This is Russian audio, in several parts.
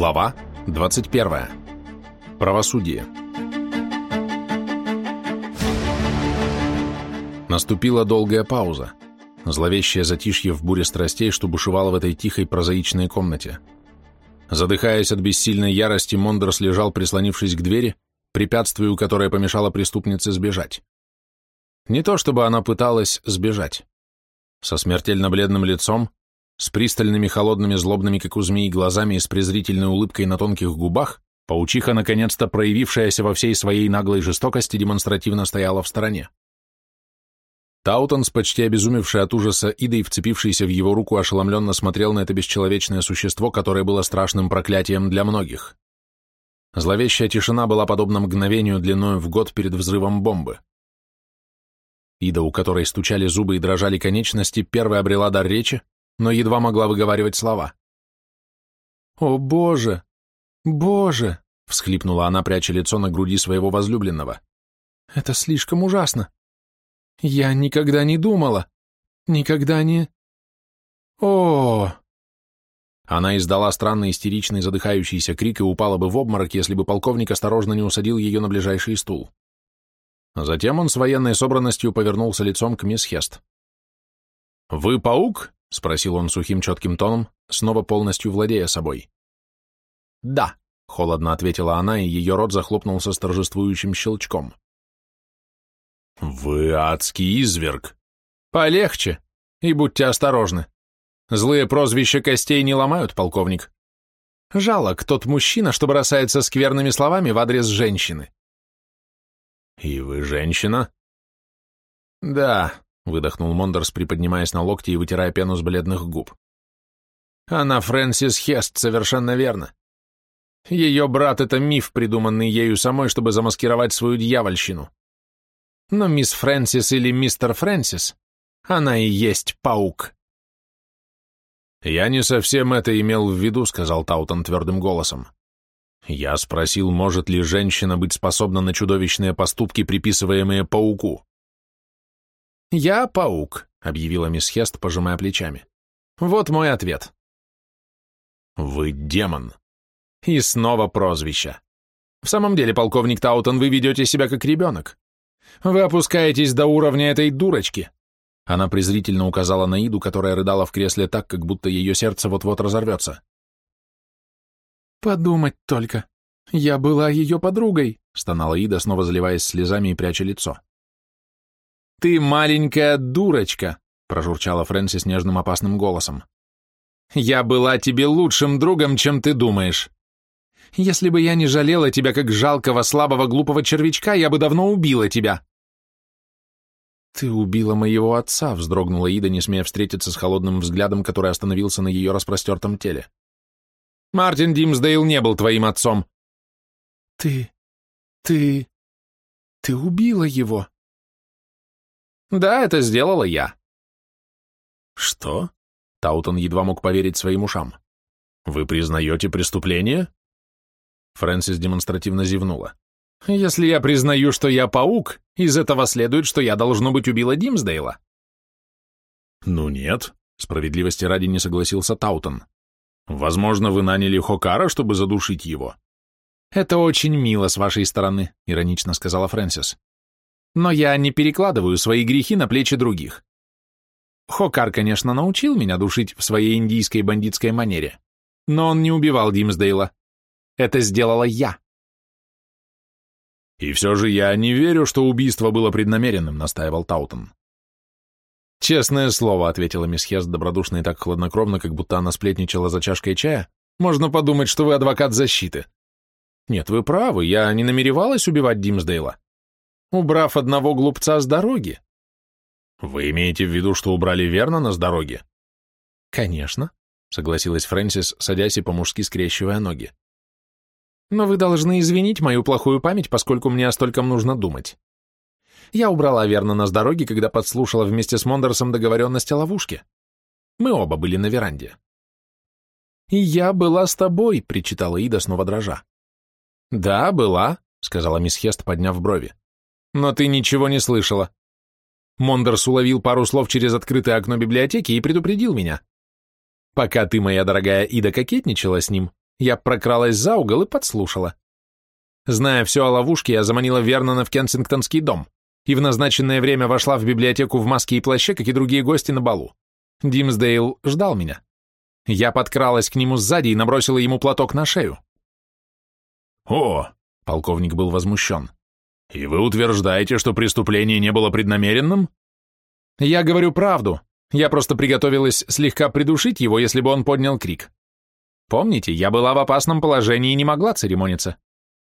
Глава 21. Правосудие. Наступила долгая пауза, зловещее затишье в буре страстей, что бушевало в этой тихой прозаичной комнате. Задыхаясь от бессильной ярости, Мондерс лежал, прислонившись к двери, препятствию, которое помешало преступнице сбежать. Не то чтобы она пыталась сбежать. Со смертельно бледным лицом, с пристальными холодными злобными, как у змеи, глазами и с презрительной улыбкой на тонких губах, паучиха, наконец-то проявившаяся во всей своей наглой жестокости, демонстративно стояла в стороне. Таутон, с почти обезумевшей от ужаса Идой, вцепившийся в его руку, ошеломленно смотрел на это бесчеловечное существо, которое было страшным проклятием для многих. Зловещая тишина была подобна мгновению длиною в год перед взрывом бомбы. Ида, у которой стучали зубы и дрожали конечности, первая обрела дар речи, но едва могла выговаривать слова. «О, Боже! Боже!» — всхлипнула она, пряча лицо на груди своего возлюбленного. «Это слишком ужасно! Я никогда не думала! Никогда не... О!» Она издала странный истеричный задыхающийся крик и упала бы в обморок, если бы полковник осторожно не усадил ее на ближайший стул. Затем он с военной собранностью повернулся лицом к мисс Хест. «Вы паук?» — спросил он сухим четким тоном, снова полностью владея собой. «Да», — холодно ответила она, и ее рот захлопнулся с торжествующим щелчком. «Вы адский изверг!» «Полегче, и будьте осторожны. Злые прозвища костей не ломают, полковник. Жалок тот мужчина, что бросается скверными словами в адрес женщины». «И вы женщина?» «Да», выдохнул Мондерс, приподнимаясь на локти и вытирая пену с бледных губ. Она Фрэнсис Хест, совершенно верно. Ее брат — это миф, придуманный ею самой, чтобы замаскировать свою дьявольщину. Но мисс Фрэнсис или мистер Фрэнсис, она и есть паук. «Я не совсем это имел в виду», — сказал Таутон твердым голосом. «Я спросил, может ли женщина быть способна на чудовищные поступки, приписываемые пауку?» «Я паук», — объявила мисс Хест, пожимая плечами. «Вот мой ответ». «Вы демон». И снова прозвище. В самом деле, полковник Таутон, вы ведете себя как ребенок. Вы опускаетесь до уровня этой дурочки. Она презрительно указала на Иду, которая рыдала в кресле так, как будто ее сердце вот-вот разорвется. «Подумать только. Я была ее подругой», — стонала Ида, снова заливаясь слезами и пряча лицо. «Ты маленькая дурочка», — прожурчала Фрэнсис нежным опасным голосом. «Я была тебе лучшим другом, чем ты думаешь. Если бы я не жалела тебя как жалкого, слабого, глупого червячка, я бы давно убила тебя». «Ты убила моего отца», — вздрогнула Ида, не смея встретиться с холодным взглядом, который остановился на ее распростертом теле. «Мартин Димсдейл не был твоим отцом». «Ты... ты... ты убила его», да, это сделала я. Что? Таутон едва мог поверить своим ушам. Вы признаете преступление? Фрэнсис демонстративно зевнула. Если я признаю, что я паук, из этого следует, что я, должно быть, убила Димсдейла. Ну нет, справедливости ради не согласился Таутон. Возможно, вы наняли Хокара, чтобы задушить его. Это очень мило с вашей стороны, иронично сказала Фрэнсис но я не перекладываю свои грехи на плечи других. Хокар, конечно, научил меня душить в своей индийской бандитской манере, но он не убивал Димсдейла. Это сделала я. «И все же я не верю, что убийство было преднамеренным», — настаивал Таутон. «Честное слово», — ответила мисс Хест добродушно и так хладнокровно, как будто она сплетничала за чашкой чая, «можно подумать, что вы адвокат защиты». «Нет, вы правы, я не намеревалась убивать Димсдейла убрав одного глупца с дороги. Вы имеете в виду, что убрали Вернона с дороги? Конечно, согласилась Фрэнсис, садясь и по-мужски скрещивая ноги. Но вы должны извинить мою плохую память, поскольку мне о стольком нужно думать. Я убрала Вернона с дороги, когда подслушала вместе с Мондерсом договоренность о ловушке. Мы оба были на веранде. «И я была с тобой», — причитала Ида, снова дрожа. «Да, была», — сказала мисс Хест, подняв брови. Но ты ничего не слышала. Мондерс уловил пару слов через открытое окно библиотеки и предупредил меня. Пока ты, моя дорогая Ида, кокетничала с ним, Я прокралась за угол и подслушала. Зная все о ловушке, я заманила Вернона в Кенсингтонский дом и в назначенное время вошла в библиотеку в маске и плаще, как и другие гости на балу. Димсдейл ждал меня. Я подкралась к нему сзади и набросила ему платок на шею. «О!» — полковник был возмущен. «И вы утверждаете, что преступление не было преднамеренным?» «Я говорю правду. Я просто приготовилась слегка придушить его, если бы он поднял крик. Помните, я была в опасном положении и не могла церемониться.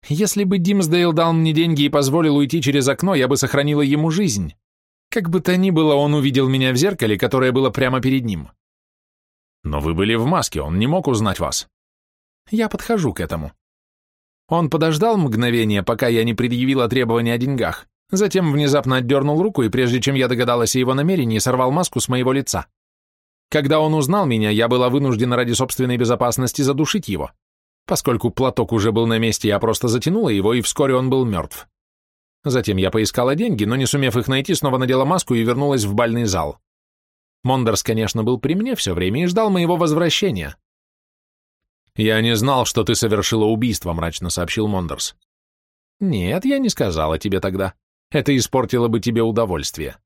Если бы Димсдейл дал мне деньги и позволил уйти через окно, я бы сохранила ему жизнь. Как бы то ни было, он увидел меня в зеркале, которое было прямо перед ним. Но вы были в маске, он не мог узнать вас. Я подхожу к этому. Он подождал мгновение, пока я не предъявила требования о деньгах, затем внезапно отдернул руку, и прежде чем я догадалась о его намерении, сорвал маску с моего лица. Когда он узнал меня, я была вынуждена ради собственной безопасности задушить его. Поскольку платок уже был на месте, я просто затянула его, и вскоре он был мертв. Затем я поискала деньги, но не сумев их найти, снова надела маску и вернулась в бальный зал. Мондерс, конечно, был при мне все время и ждал моего возвращения. «Я не знал, что ты совершила убийство», — мрачно сообщил Мондерс. «Нет, я не сказала тебе тогда. Это испортило бы тебе удовольствие.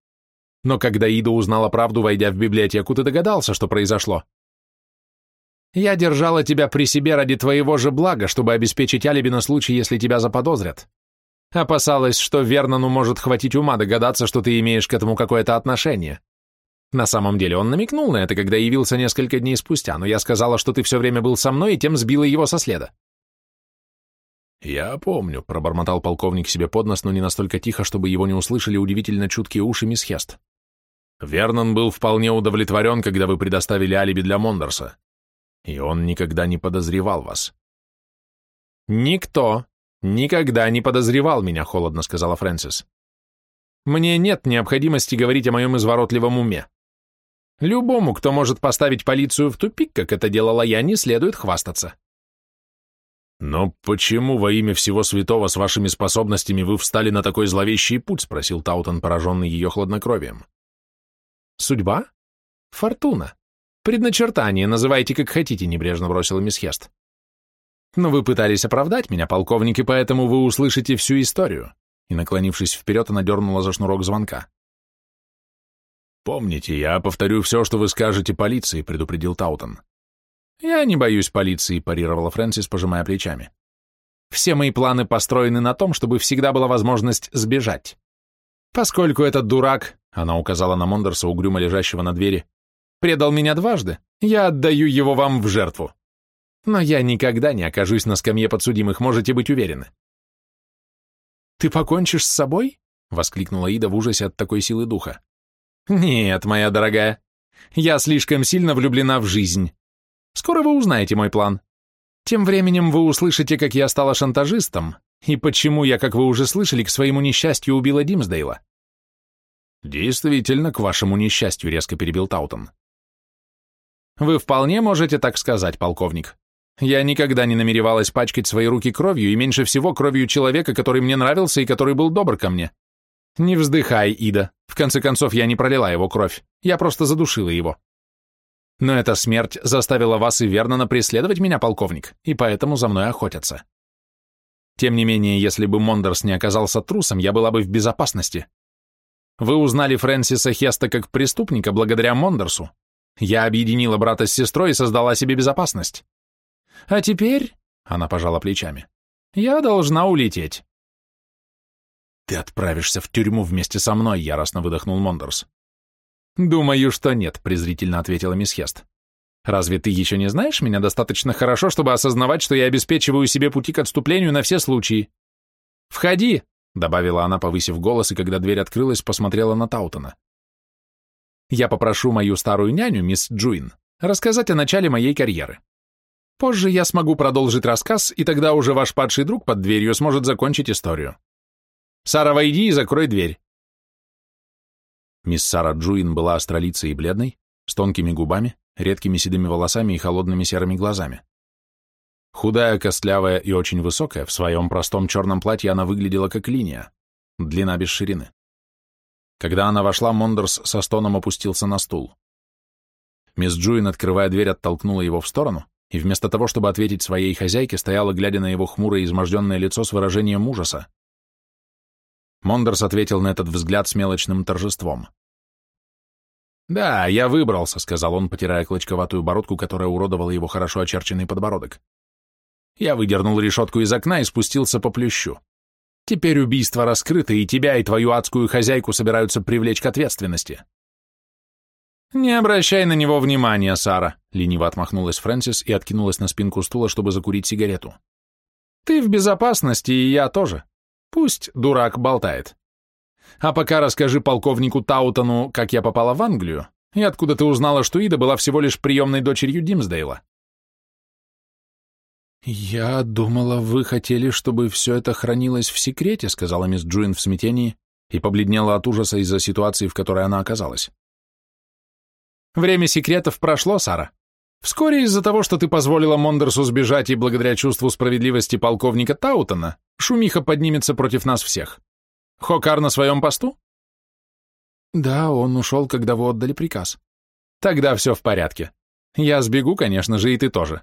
Но когда Ида узнала правду, войдя в библиотеку, ты догадался, что произошло. Я держала тебя при себе ради твоего же блага, чтобы обеспечить алиби на случай, если тебя заподозрят. Опасалась, что Вернону может хватить ума догадаться, что ты имеешь к этому какое-то отношение. На самом деле он намекнул на это, когда явился несколько дней спустя, но я сказала, что ты все время был со мной, и тем сбила его со следа. «Я помню», — пробормотал полковник себе под нос, но не настолько тихо, чтобы его не услышали удивительно чуткие уши мисс Хест. «Вернон был вполне удовлетворен, когда вы предоставили алиби для Мондерса и он никогда не подозревал вас. «Никто никогда не подозревал меня», — холодно сказала Фрэнсис. «Мне нет необходимости говорить о моем изворотливом уме. Любому, кто может поставить полицию в тупик, как это делала я, не следует хвастаться». «Но почему во имя всего святого с вашими способностями вы встали на такой зловещий путь?» — спросил Таутон, пораженный ее хладнокровием. «Судьба? Фортуна. «Предначертание, называйте как хотите», — небрежно бросила мисс Хест. «Но вы пытались оправдать меня, полковник, и поэтому вы услышите всю историю». И, наклонившись вперед, она дернула за шнурок звонка. «Помните, я повторю все, что вы скажете полиции», — предупредил Таутон. «Я не боюсь полиции», — парировала Фрэнсис, пожимая плечами. «Все мои планы построены на том, чтобы всегда была возможность сбежать. Поскольку этот дурак, — она указала на Мондерса, угрюмо лежащего на двери, предал меня дважды, я отдаю его вам в жертву. Но я никогда не окажусь на скамье подсудимых, можете быть уверены. «Ты покончишь с собой?» — воскликнула Ида в ужасе от такой силы духа. «Нет, моя дорогая, я слишком сильно влюблена в жизнь. Скоро вы узнаете мой план. Тем временем вы услышите, как я стала шантажистом, и почему я, как вы уже слышали, к своему несчастью убила Димсдейла». «Действительно, к вашему несчастью», — резко перебил Таутон. Вы вполне можете так сказать, полковник. Я никогда не намеревалась пачкать свои руки кровью, и меньше всего кровью человека, который мне нравился и который был добр ко мне. Не вздыхай, Ида. В конце концов, я не пролила его кровь. Я просто задушила его. Но эта смерть заставила вас и Вернона преследовать меня, полковник, и поэтому за мной охотятся. Тем не менее, если бы Мондерс не оказался трусом, я была бы в безопасности. Вы узнали Фрэнсиса Хеста как преступника благодаря Мондерсу, я объединила брата с сестрой и создала себе безопасность. А теперь, — она пожала плечами, — я должна улететь. Ты отправишься в тюрьму вместе со мной, — яростно выдохнул Мондорс. Думаю, что нет, — презрительно ответила мисс Хест. Разве ты еще не знаешь меня достаточно хорошо, чтобы осознавать, что я обеспечиваю себе пути к отступлению на все случаи? Входи, — добавила она, повысив голос, и когда дверь открылась, посмотрела на Таутона. Я попрошу мою старую няню, мисс Джуин, рассказать о начале моей карьеры. Позже я смогу продолжить рассказ, и тогда уже ваш падший друг под дверью сможет закончить историю. Сара, войди и закрой дверь. Мисс Сара Джуин была астролицей и бледной, с тонкими губами, редкими седыми волосами и холодными серыми глазами. Худая, костлявая и очень высокая, в своем простом черном платье она выглядела как линия, длина без ширины. Когда она вошла, Мондерс со стоном опустился на стул. Мисс Джуин, открывая дверь, оттолкнула его в сторону и вместо того, чтобы ответить своей хозяйке, стояла, глядя на его хмурое изможденное лицо с выражением ужаса. Мондерс ответил на этот взгляд с мелочным торжеством. «Да, я выбрался», — сказал он, потирая клочковатую бородку, которая уродовала его хорошо очерченный подбородок. Я выдернул решетку из окна и спустился по плющу. Теперь убийство раскрыто, и тебя и твою адскую хозяйку собираются привлечь к ответственности. «Не обращай на него внимания, Сара», — лениво отмахнулась Фрэнсис и откинулась на спинку стула, чтобы закурить сигарету. «Ты в безопасности, и я тоже. Пусть дурак болтает. А пока расскажи полковнику Таутону, как я попала в Англию, и откуда ты узнала, что Ида была всего лишь приемной дочерью Димсдейла». «Я думала, вы хотели, чтобы все это хранилось в секрете», сказала мисс Джуин в смятении и побледнела от ужаса из-за ситуации, в которой она оказалась. «Время секретов прошло, Сара. Вскоре из-за того, что ты позволила Мондерсу сбежать и благодаря чувству справедливости полковника Таутона, шумиха поднимется против нас всех. Хокар на своем посту?» «Да, он ушел, когда вы отдали приказ». «Тогда все в порядке. Я сбегу, конечно же, и ты тоже.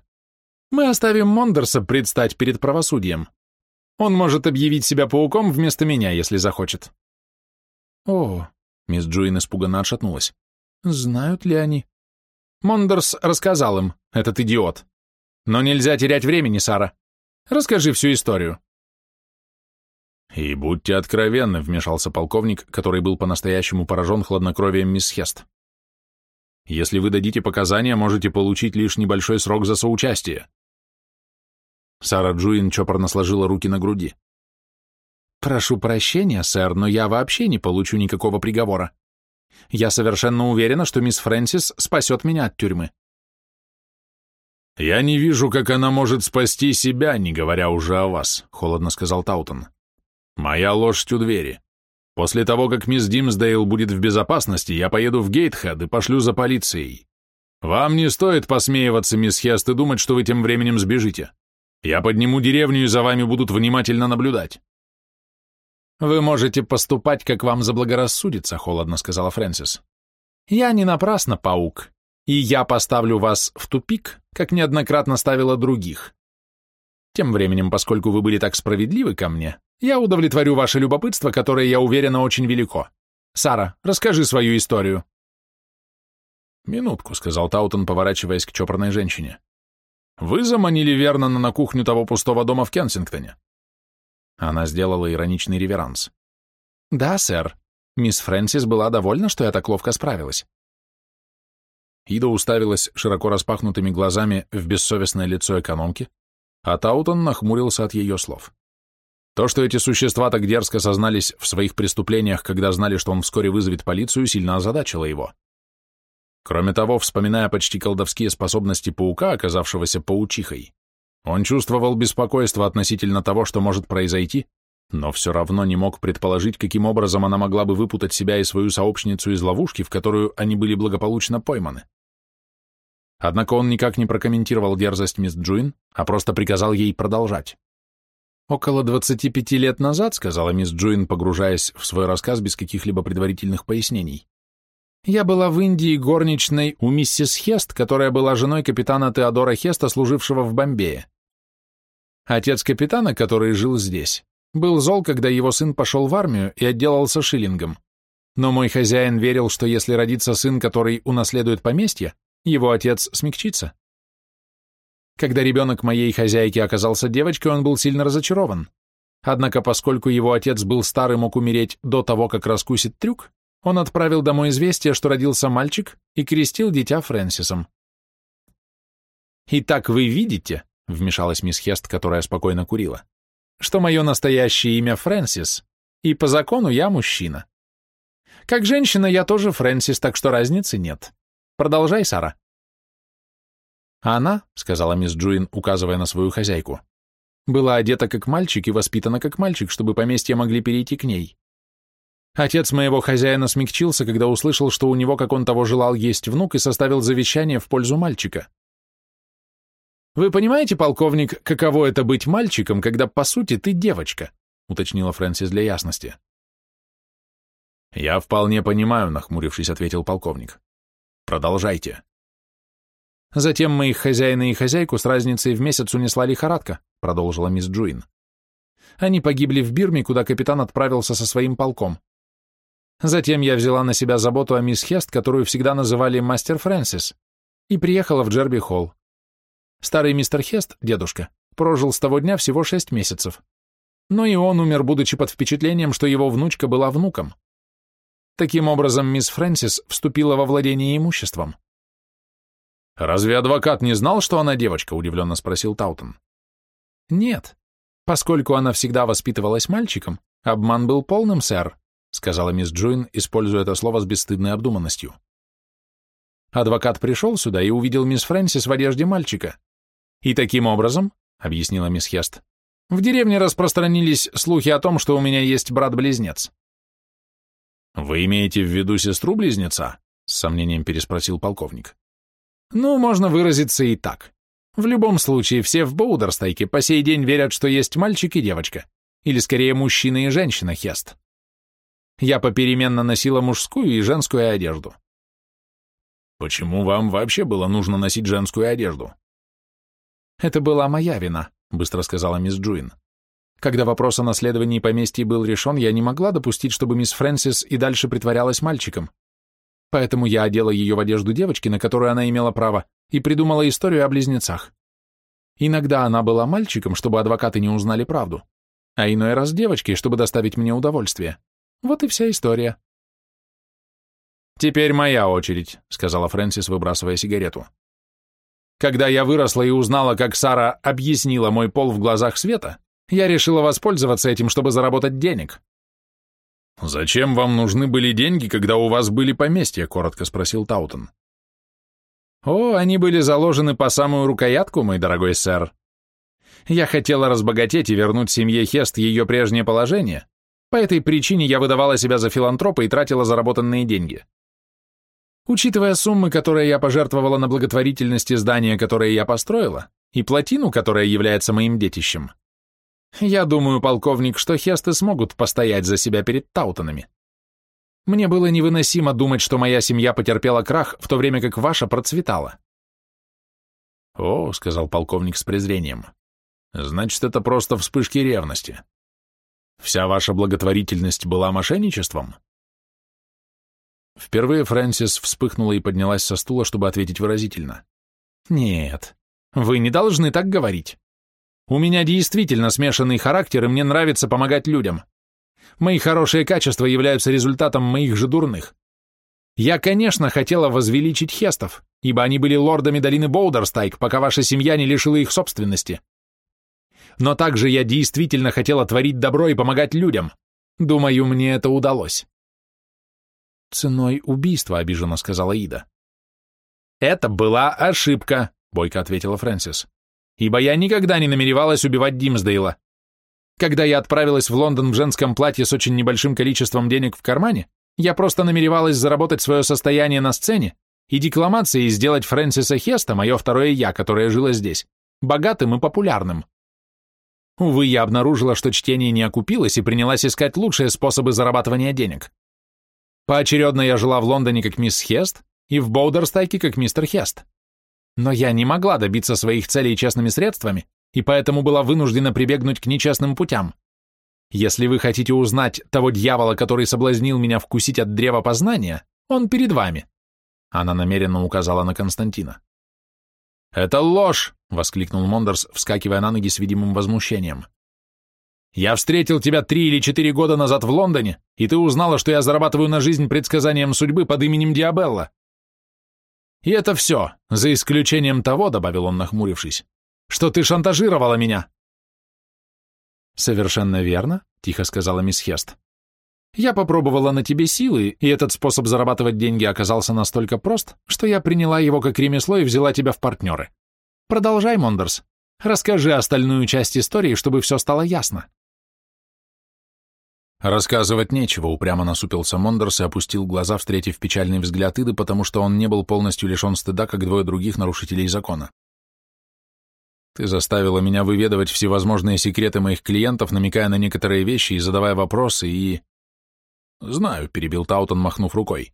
Мы оставим Мондерса предстать перед правосудием. Он может объявить себя пауком вместо меня, если захочет. О, мисс Джуин испуганно отшатнулась. Знают ли они? Мондерс рассказал им, этот идиот. Но нельзя терять времени, Сара. Расскажи всю историю. И будьте откровенны, вмешался полковник, который был по-настоящему поражен хладнокровием мисс Хест. Если вы дадите показания, можете получить лишь небольшой срок за соучастие. Сара Джуин чопорно сложила руки на груди. «Прошу прощения, сэр, но я вообще не получу никакого приговора. Я совершенно уверена, что мисс Фрэнсис спасет меня от тюрьмы». «Я не вижу, как она может спасти себя, не говоря уже о вас», — холодно сказал Таутон. «Моя лошадь у двери. После того, как мисс Димсдейл будет в безопасности, я поеду в Гейтхед и пошлю за полицией. Вам не стоит посмеиваться, мисс Хест, и думать, что вы тем временем сбежите. Я подниму деревню, и за вами будут внимательно наблюдать». «Вы можете поступать, как вам заблагорассудится», — холодно сказала Фрэнсис. «Я не напрасно паук, и я поставлю вас в тупик, как неоднократно ставила других. Тем временем, поскольку вы были так справедливы ко мне, я удовлетворю ваше любопытство, которое, я уверена, очень велико. Сара, расскажи свою историю». «Минутку», — сказал Таутон, поворачиваясь к чопорной женщине. Вы заманили Вернона на кухню того пустого дома в Кенсингтоне?» Она сделала ироничный реверанс. «Да, сэр. Мисс Фрэнсис была довольна, что я так ловко справилась». Ида уставилась широко распахнутыми глазами в бессовестное лицо экономки, а Таутон нахмурился от ее слов. То, что эти существа так дерзко сознались в своих преступлениях, когда знали, что он вскоре вызовет полицию, сильно озадачило его. Кроме того, вспоминая почти колдовские способности паука, оказавшегося паучихой, он чувствовал беспокойство относительно того, что может произойти, но все равно не мог предположить, каким образом она могла бы выпутать себя и свою сообщницу из ловушки, в которую они были благополучно пойманы. Однако он никак не прокомментировал дерзость мисс Джуин, а просто приказал ей продолжать. «Около 25 лет назад», — сказала мисс Джуин, погружаясь в свой рассказ без каких-либо предварительных пояснений, я была в Индии горничной у миссис Хест, которая была женой капитана Теодора Хеста, служившего в Бомбее. Отец капитана, который жил здесь, был зол, когда его сын пошел в армию и отделался шиллингом. Но мой хозяин верил, что если родится сын, который унаследует поместье, его отец смягчится. Когда ребенок моей хозяйки оказался девочкой, он был сильно разочарован. Однако, поскольку его отец был стар и мог умереть до того, как раскусит трюк, он отправил домой известие, что родился мальчик, и крестил дитя Фрэнсисом. «Итак, вы видите», — вмешалась мисс Хест, которая спокойно курила, «что мое настоящее имя Фрэнсис, и по закону я мужчина. Как женщина я тоже Фрэнсис, так что разницы нет. Продолжай, Сара». «Она», — сказала мисс Джуин, указывая на свою хозяйку, «была одета как мальчик и воспитана как мальчик, чтобы поместья могли перейти к ней. Отец моего хозяина смягчился, когда услышал, что у него, как он того желал, есть внук, и составил завещание в пользу мальчика. «Вы понимаете, полковник, каково это быть мальчиком, когда, по сути, ты девочка?» уточнила Фрэнсис для ясности. «Я вполне понимаю», — нахмурившись, ответил полковник. «Продолжайте». Затем моих хозяина и хозяйку с разницей в месяц унесла лихорадка, продолжила мисс Джуин. Они погибли в Бирме, куда капитан отправился со своим полком. Затем я взяла на себя заботу о мисс Хест, которую всегда называли мастер Фрэнсис, и приехала в Джерби-Холл. Старый мистер Хест, дедушка, прожил с того дня всего шесть месяцев. Но и он умер, будучи под впечатлением, что его внучка была внуком. Таким образом, мисс Фрэнсис вступила во владение имуществом. «Разве адвокат не знал, что она девочка?» – удивленно спросил Таутон. «Нет. Поскольку она всегда воспитывалась мальчиком, обман был полным, сэр», — сказала мисс Джуин, используя это слово с бесстыдной обдуманностью. Адвокат пришел сюда и увидел мисс Фрэнсис в одежде мальчика. И таким образом, — объяснила мисс Хест, — в деревне распространились слухи о том, что у меня есть брат-близнец. «Вы имеете в виду сестру-близнеца?» — с сомнением переспросил полковник. «Ну, можно выразиться и так. В любом случае, все в Боудерстайке по сей день верят, что есть мальчик и девочка, или скорее мужчина и женщина Хест. Я попеременно носила мужскую и женскую одежду. Почему вам вообще было нужно носить женскую одежду? Это была моя вина, быстро сказала мисс Джуин. Когда вопрос о наследовании поместья был решен, я не могла допустить, чтобы мисс Фрэнсис и дальше притворялась мальчиком. Поэтому я одела ее в одежду девочки, на которую она имела право, и придумала историю о близнецах. Иногда она была мальчиком, чтобы адвокаты не узнали правду, а иной раз девочкой, чтобы доставить мне удовольствие. Вот и вся история. «Теперь моя очередь», — сказала Фрэнсис, выбрасывая сигарету. «Когда я выросла и узнала, как Сара объяснила мой пол в глазах Света, я решила воспользоваться этим, чтобы заработать денег». «Зачем вам нужны были деньги, когда у вас были поместья?» — коротко спросил Таутон. О, они были заложены по самую рукоятку, мой дорогой сэр. Я хотела разбогатеть и вернуть семье Хест ее прежнее положение. По этой причине я выдавала себя за филантропа и тратила заработанные деньги. Учитывая суммы, которые я пожертвовала на благотворительности здания, которое я построила, и плотину, которая является моим детищем, я думаю, полковник, что Хесты смогут постоять за себя перед Таутонами. Мне было невыносимо думать, что моя семья потерпела крах, в то время как ваша процветала. «О», — сказал полковник с презрением, — «значит, это просто вспышки ревности. Вся ваша благотворительность была мошенничеством?» Впервые Фрэнсис вспыхнула и поднялась со стула, чтобы ответить выразительно. «Нет, вы не должны так говорить. У меня действительно смешанный характер, и мне нравится помогать людям. Мои хорошие качества являются результатом моих же дурных. Я, конечно, хотела возвеличить Хестов, ибо они были лордами долины Боудерстайк, пока ваша семья не лишила их собственности. Но также я действительно хотела творить добро и помогать людям. Думаю, мне это удалось. Ценой убийства, обиженно сказала Ида. Это была ошибка, бойко ответила Фрэнсис, ибо я никогда не намеревалась убивать Димсдейла. Когда я отправилась в Лондон в женском платье с очень небольшим количеством денег в кармане, я просто намеревалась заработать свое состояние на сцене и декламацией сделать Фрэнсиса Хеста, мое второе «я», которое жило здесь, богатым и популярным. Увы, я обнаружила, что чтение не окупилось и принялась искать лучшие способы зарабатывания денег. Поочередно я жила в Лондоне как мисс Хест и в Боудерстайке как мистер Хест. Но я не могла добиться своих целей честными средствами, и поэтому была вынуждена прибегнуть к нечестным путям. Если вы хотите узнать того дьявола, который соблазнил меня вкусить от древа познания, он перед вами. Она намеренно указала на Константина. «Это ложь!» — воскликнул Мондерс, вскакивая на ноги с видимым возмущением. «Я встретил тебя три или четыре года назад в Лондоне, и ты узнала, что я зарабатываю на жизнь предсказанием судьбы под именем Диабелла. И это все, за исключением того, — добавил он, нахмурившись, что ты шантажировала меня!» «Совершенно верно», — тихо сказала мисс Хест. «Я попробовала на тебе силы, и этот способ зарабатывать деньги оказался настолько прост, что я приняла его как ремесло и взяла тебя в партнеры. Продолжай, Мондерс. Расскажи остальную часть истории, чтобы все стало ясно». Рассказывать нечего, упрямо насупился Мондерс и опустил глаза, встретив печальный взгляд Иды, потому что он не был полностью лишен стыда, как двое других нарушителей закона. Ты заставила меня выведывать всевозможные секреты моих клиентов, намекая на некоторые вещи и задавая вопросы, и... Знаю, перебил Таутон, махнув рукой.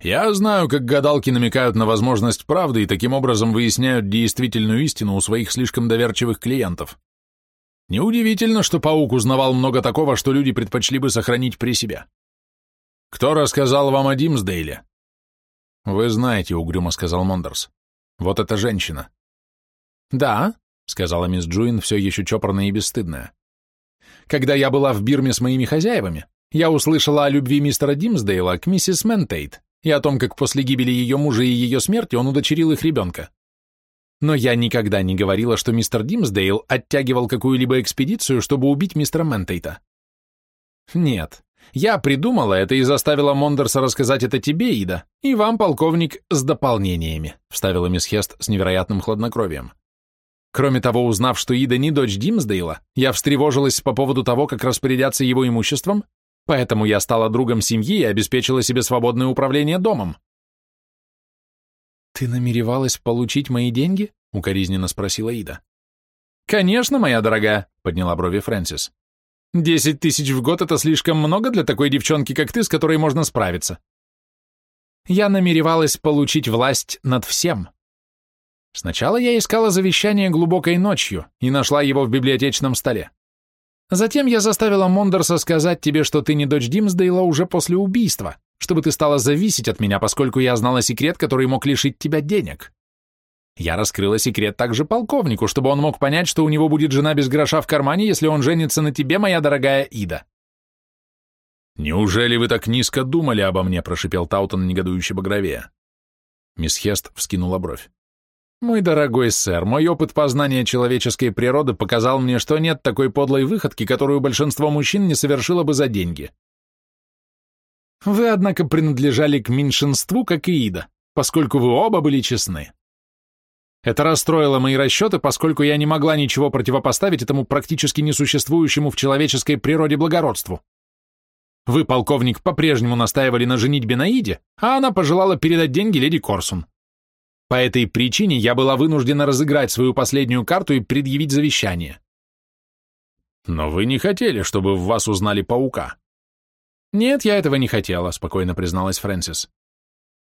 Я знаю, как гадалки намекают на возможность правды и таким образом выясняют действительную истину у своих слишком доверчивых клиентов. Неудивительно, что паук узнавал много такого, что люди предпочли бы сохранить при себе. Кто рассказал вам о Димсдейле? Вы знаете, угрюмо сказал Мондерс. Вот эта женщина. Да, сказала мисс Джуин, все еще чопорная и бесстыдная. Когда я была в Бирме с моими хозяевами, я услышала о любви мистера Димсдейла к миссис Ментейт и о том, как после гибели ее мужа и ее смерти он удочерил их ребенка. Но я никогда не говорила, что мистер Димсдейл оттягивал какую-либо экспедицию, чтобы убить мистера Ментейта. Нет, я придумала это и заставила Мондерса рассказать это тебе, Ида, и вам, полковник, с дополнениями», вставила мисс Хест с невероятным хладнокровием. Кроме того, узнав, что Ида не дочь Димсдейла, я встревожилась по поводу того, как распорядятся его имуществом, поэтому я стала другом семьи и обеспечила себе свободное управление домом. «Ты намеревалась получить мои деньги?» — укоризненно спросила Ида. «Конечно, моя дорогая», — подняла брови Фрэнсис. Десять тысяч в год — это слишком много для такой девчонки, как ты, с которой можно справиться. Я намеревалась получить власть над всем. Сначала я искала завещание глубокой ночью и нашла его в библиотечном столе. Затем я заставила Мондерса сказать тебе, что ты не дочь Димсдейла уже после убийства, чтобы ты стала зависеть от меня, поскольку я знала секрет, который мог лишить тебя денег. Я раскрыла секрет также полковнику, чтобы он мог понять, что у него будет жена без гроша в кармане, если он женится на тебе, моя дорогая Ида. «Неужели вы так низко думали обо мне?» – прошипел Таутон, негодующе багровея. Мисс Хест вскинула бровь. «Мой дорогой сэр, мой опыт познания человеческой природы показал мне, что нет такой подлой выходки, которую большинство мужчин не совершило бы за деньги. Вы, однако, принадлежали к меньшинству, как и Ида, поскольку вы оба были честны. Это расстроило мои расчеты, поскольку я не могла ничего противопоставить этому практически несуществующему в человеческой природе благородству. Вы, полковник, по-прежнему настаивали на женитьбе на Иде, а она пожелала передать деньги леди Корсун. По этой причине я была вынуждена разыграть свою последнюю карту и предъявить завещание. Но вы не хотели, чтобы в вас узнали паука. Нет, я этого не хотела, спокойно призналась Фрэнсис.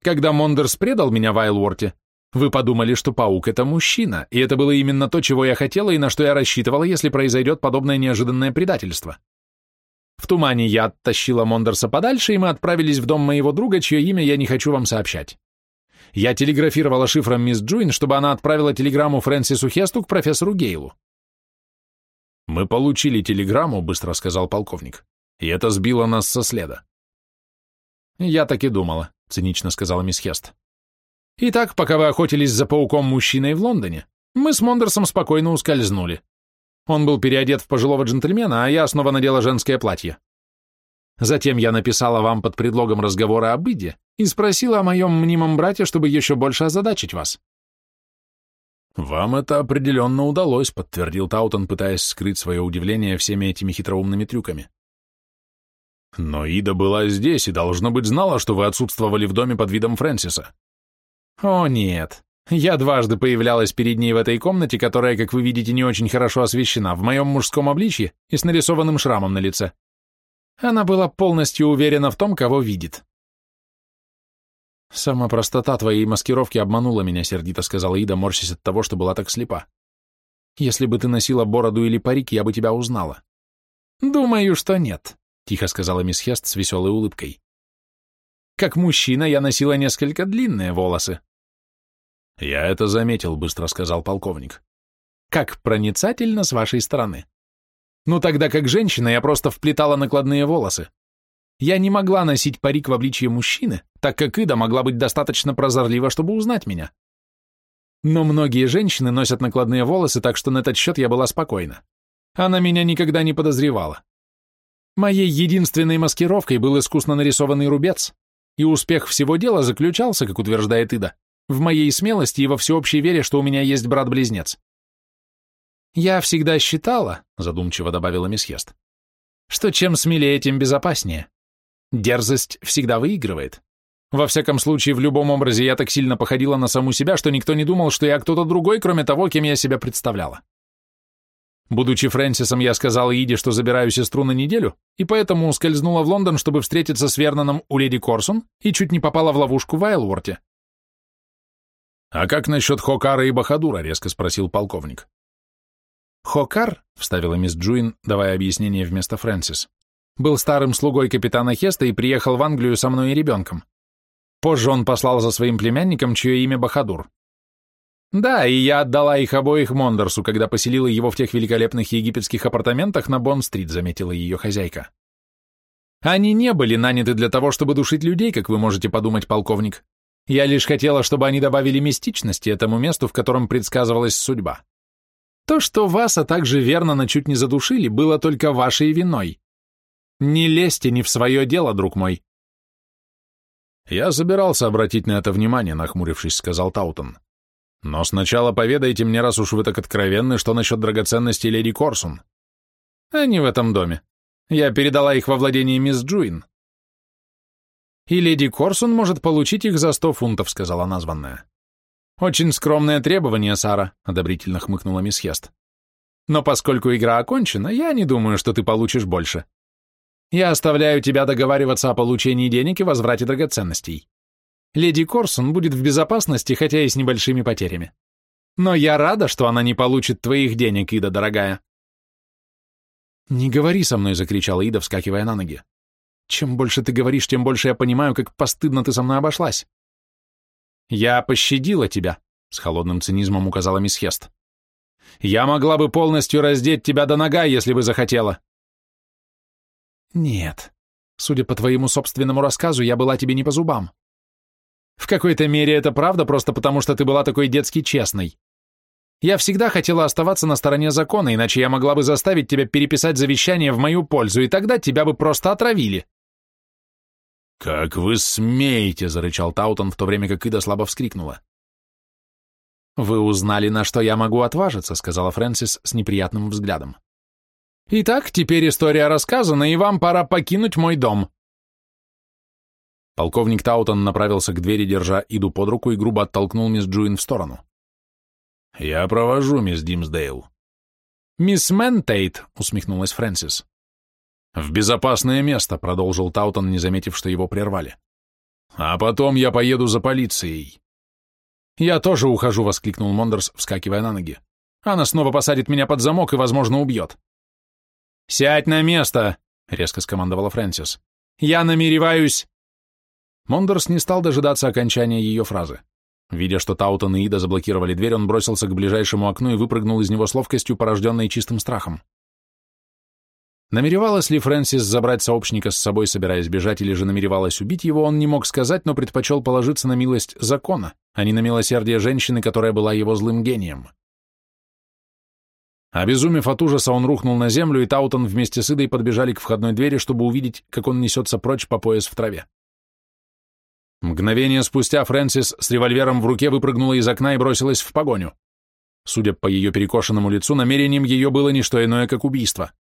Когда Мондерс предал меня в Айлворте, вы подумали, что паук — это мужчина, и это было именно то, чего я хотела и на что я рассчитывала, если произойдет подобное неожиданное предательство. В тумане я оттащила Мондерса подальше, и мы отправились в дом моего друга, чье имя я не хочу вам сообщать. Я телеграфировала шифром мисс Джуин, чтобы она отправила телеграмму Фрэнсису Хесту к профессору Гейлу. «Мы получили телеграмму», — быстро сказал полковник, — «и это сбило нас со следа». «Я так и думала», — цинично сказала мисс Хест. Итак, пока вы охотились за пауком-мужчиной в Лондоне, мы с Мондерсом спокойно ускользнули. Он был переодет в пожилого джентльмена, а я снова надела женское платье. Затем я написала вам под предлогом разговора об Иде и спросила о моем мнимом брате, чтобы еще больше озадачить вас. «Вам это определенно удалось», — подтвердил Таутон, пытаясь скрыть свое удивление всеми этими хитроумными трюками. «Но Ида была здесь и, должно быть, знала, что вы отсутствовали в доме под видом Фрэнсиса. О, нет. Я дважды появлялась перед ней в этой комнате, которая, как вы видите, не очень хорошо освещена, в моем мужском обличье и с нарисованным шрамом на лице. Она была полностью уверена в том, кого видит. «Сама простота твоей маскировки обманула меня», — сердито сказала Ида, морщась от того, что была так слепа. «Если бы ты носила бороду или парик, я бы тебя узнала». «Думаю, что нет», — тихо сказала мисс Хест с веселой улыбкой. «Как мужчина я носила несколько длинные волосы, «Я это заметил», — быстро сказал полковник. «Как проницательно с вашей стороны. Ну тогда как женщина я просто вплетала накладные волосы. Я не могла носить парик в обличье мужчины, так как Ида могла быть достаточно прозорлива, чтобы узнать меня. Но многие женщины носят накладные волосы, так что на этот счет я была спокойна. Она меня никогда не подозревала. Моей единственной маскировкой был искусно нарисованный рубец, и успех всего дела заключался, как утверждает Ида, в моей смелости и во всеобщей вере, что у меня есть брат-близнец. Я всегда считала, задумчиво добавила мисс Ест, что чем смелее, тем безопаснее. Дерзость всегда выигрывает. Во всяком случае, в любом образе я так сильно походила на саму себя, что никто не думал, что я кто-то другой, кроме того, кем я себя представляла. Будучи Фрэнсисом, я сказала Иде, что забираю сестру на неделю, и поэтому ускользнула в Лондон, чтобы встретиться с Верноном у леди Корсун, и чуть не попала в ловушку в Айлворте. «А как насчет Хокара и Бахадура?» — резко спросил полковник. «Хокар», — вставила мисс Джуин, давая объяснение вместо Фрэнсис, был старым слугой капитана Хеста и приехал в Англию со мной и ребенком. Позже он послал за своим племянником, чье имя Бахадур. Да, и я отдала их обоих Мондерсу, когда поселила его в тех великолепных египетских апартаментах на Бонн-стрит, заметила ее хозяйка. Они не были наняты для того, чтобы душить людей, как вы можете подумать, полковник. Я лишь хотела, чтобы они добавили мистичности этому месту, в котором предсказывалась судьба. То, что вас, а также верно на чуть не задушили, было только вашей виной. Не лезьте не в свое дело, друг мой. Я собирался обратить на это внимание, нахмурившись, сказал Таутон. Но сначала поведайте мне, раз уж вы так откровенны, что насчет драгоценностей леди Корсун. Они в этом доме. Я передала их во владение мисс Джуин. И леди Корсун может получить их за сто фунтов, сказала названная. Очень скромное требование, Сара, одобрительно хмыкнула мисс Хест. Но поскольку игра окончена, я не думаю, что ты получишь больше. Я оставляю тебя договариваться о получении денег и возврате драгоценностей. Леди Корсун будет в безопасности, хотя и с небольшими потерями. Но я рада, что она не получит твоих денег, Ида, дорогая. «Не говори со мной!» — закричала Ида, вскакивая на ноги. «Чем больше ты говоришь, тем больше я понимаю, как постыдно ты со мной обошлась». «Я пощадила тебя», — с холодным цинизмом указала мисс Хест. «Я могла бы полностью раздеть тебя до нога, если бы захотела». «Нет. Судя по твоему собственному рассказу, я была тебе не по зубам. В какой-то мере это правда, просто потому что ты была такой детски честной. Я всегда хотела оставаться на стороне закона, иначе я могла бы заставить тебя переписать завещание в мою пользу, и тогда тебя бы просто отравили». «Как вы смеете!» — зарычал Таутон, в то время как Ида слабо вскрикнула. «Вы узнали, на что я могу отважиться», — сказала Фрэнсис с неприятным взглядом. «Итак, теперь история рассказана, и вам пора покинуть мой дом. Полковник Таутон направился к двери, держа Иду под руку и грубо оттолкнул мисс Джуин в сторону. «Я провожу, мисс Димсдейл». «Мисс Ментейт», — усмехнулась Фрэнсис. «В безопасное место», — продолжил Таутон, не заметив, что его прервали. «А потом я поеду за полицией». «Я тоже ухожу», — воскликнул Мондерс, вскакивая на ноги. «Она снова посадит меня под замок и, возможно, убьет». «Сядь на место», — резко скомандовала Фрэнсис. «Я намереваюсь...» Мондерс не стал дожидаться окончания ее фразы. Видя, что Таутон и Ида заблокировали дверь, он бросился к ближайшему окну и выпрыгнул из него с ловкостью, порожденной чистым страхом. Намеревалась ли Фрэнсис забрать сообщника с собой, собираясь бежать, или же намеревалась убить его, он не мог сказать, но предпочел положиться на милость закона, а не на милосердие женщины, которая была его злым гением. Обезумев от ужаса, он рухнул на землю, и Таутон вместе с Идой подбежали к входной двери, чтобы увидеть, как он несется прочь по пояс в траве. Мгновение спустя Фрэнсис с револьвером в руке выпрыгнула из окна и бросилась в погоню. Судя по ее перекошенному лицу, намерением ее было не что иное, как убийство.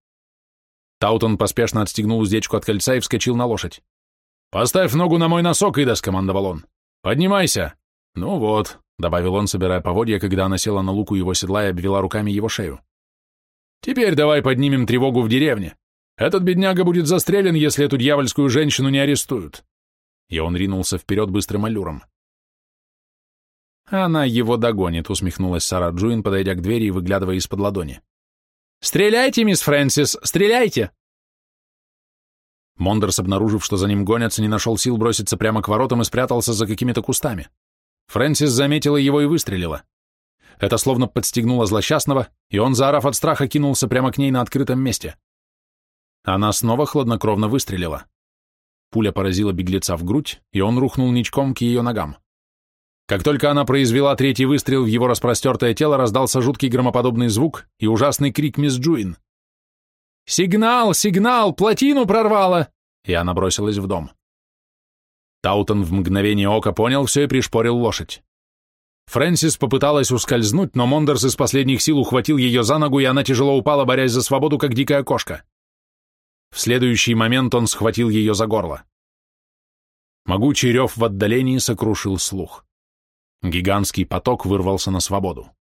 Таутон поспешно отстегнул уздечку от кольца и вскочил на лошадь. «Поставь ногу на мой носок, Ида!» — скомандовал он. «Поднимайся!» «Ну вот», — добавил он, собирая поводья, когда она села на луку его седла и обвела руками его шею. «Теперь давай поднимем тревогу в деревне. Этот бедняга будет застрелен, если эту дьявольскую женщину не арестуют и он ринулся вперед быстрым аллюром. «Она его догонит», — усмехнулась Сара Джуин, подойдя к двери и выглядывая из-под ладони. «Стреляйте, мисс Фрэнсис, стреляйте!» Мондерс, обнаружив, что за ним гонятся, не нашел сил броситься прямо к воротам и спрятался за какими-то кустами. Фрэнсис заметила его и выстрелила. Это словно подстегнуло злосчастного, и он, заорав от страха, кинулся прямо к ней на открытом месте. Она снова хладнокровно выстрелила. Пуля поразила беглеца в грудь, и он рухнул ничком к ее ногам. Как только она произвела третий выстрел в его распростертое тело, раздался жуткий громоподобный звук и ужасный крик мисс Джуин. «Сигнал! Сигнал! Плотину прорвало!» И она бросилась в дом. Таутон в мгновение ока понял все и пришпорил лошадь. Фрэнсис попыталась ускользнуть, но Мондерс из последних сил ухватил ее за ногу, и она тяжело упала, борясь за свободу, как дикая кошка. В следующий момент он схватил ее за горло. Могучий рев в отдалении сокрушил слух. Гигантский поток вырвался на свободу.